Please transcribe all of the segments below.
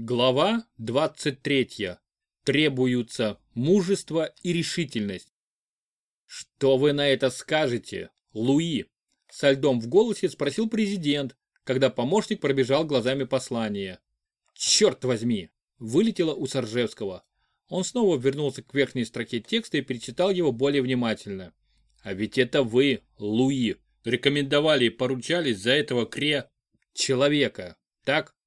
Глава 23. Требуются мужество и решительность. Что вы на это скажете, Луи? Со льдом в голосе спросил президент, когда помощник пробежал глазами послание. Черт возьми! Вылетело у Саржевского. Он снова вернулся к верхней строке текста и перечитал его более внимательно. А ведь это вы, Луи, рекомендовали и поручались за этого кре... человека, так?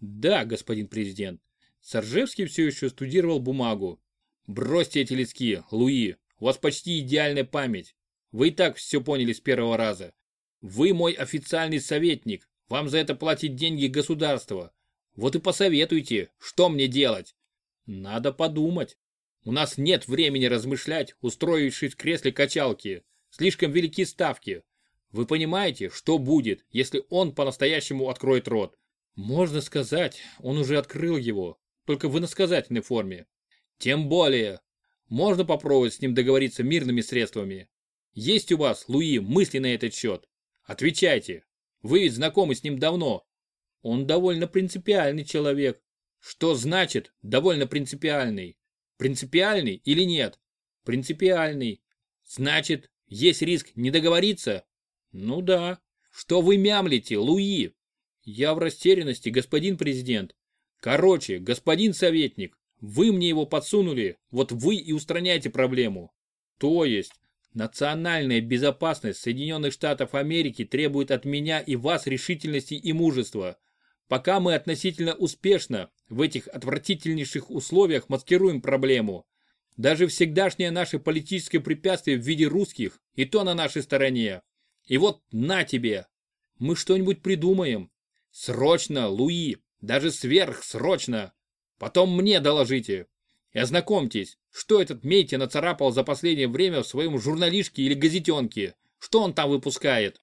Да, господин президент. Саржевский все еще студировал бумагу. Бросьте эти листки, Луи. У вас почти идеальная память. Вы и так все поняли с первого раза. Вы мой официальный советник. Вам за это платит деньги государства. Вот и посоветуйте, что мне делать. Надо подумать. У нас нет времени размышлять, устроившись в кресле качалки. Слишком велики ставки. Вы понимаете, что будет, если он по-настоящему откроет рот? Можно сказать, он уже открыл его, только в иносказательной форме. Тем более, можно попробовать с ним договориться мирными средствами. Есть у вас, Луи, мысли на этот счет? Отвечайте. Вы ведь знакомы с ним давно. Он довольно принципиальный человек. Что значит довольно принципиальный? Принципиальный или нет? Принципиальный. Значит, есть риск не договориться? Ну да. Что вы мямлите, Луи? Я в растерянности, господин президент. Короче, господин советник, вы мне его подсунули, вот вы и устраняйте проблему. То есть, национальная безопасность Соединенных Штатов Америки требует от меня и вас решительности и мужества. Пока мы относительно успешно в этих отвратительнейших условиях маскируем проблему. Даже всегдашнее наше политическое препятствие в виде русских, и то на нашей стороне. И вот на тебе. Мы что-нибудь придумаем, Срочно, Луи, даже сверхсрочно. Потом мне доложите. И ознакомьтесь, что этот Мейти нацарапал за последнее время в своем журналишке или газетенке. Что он там выпускает?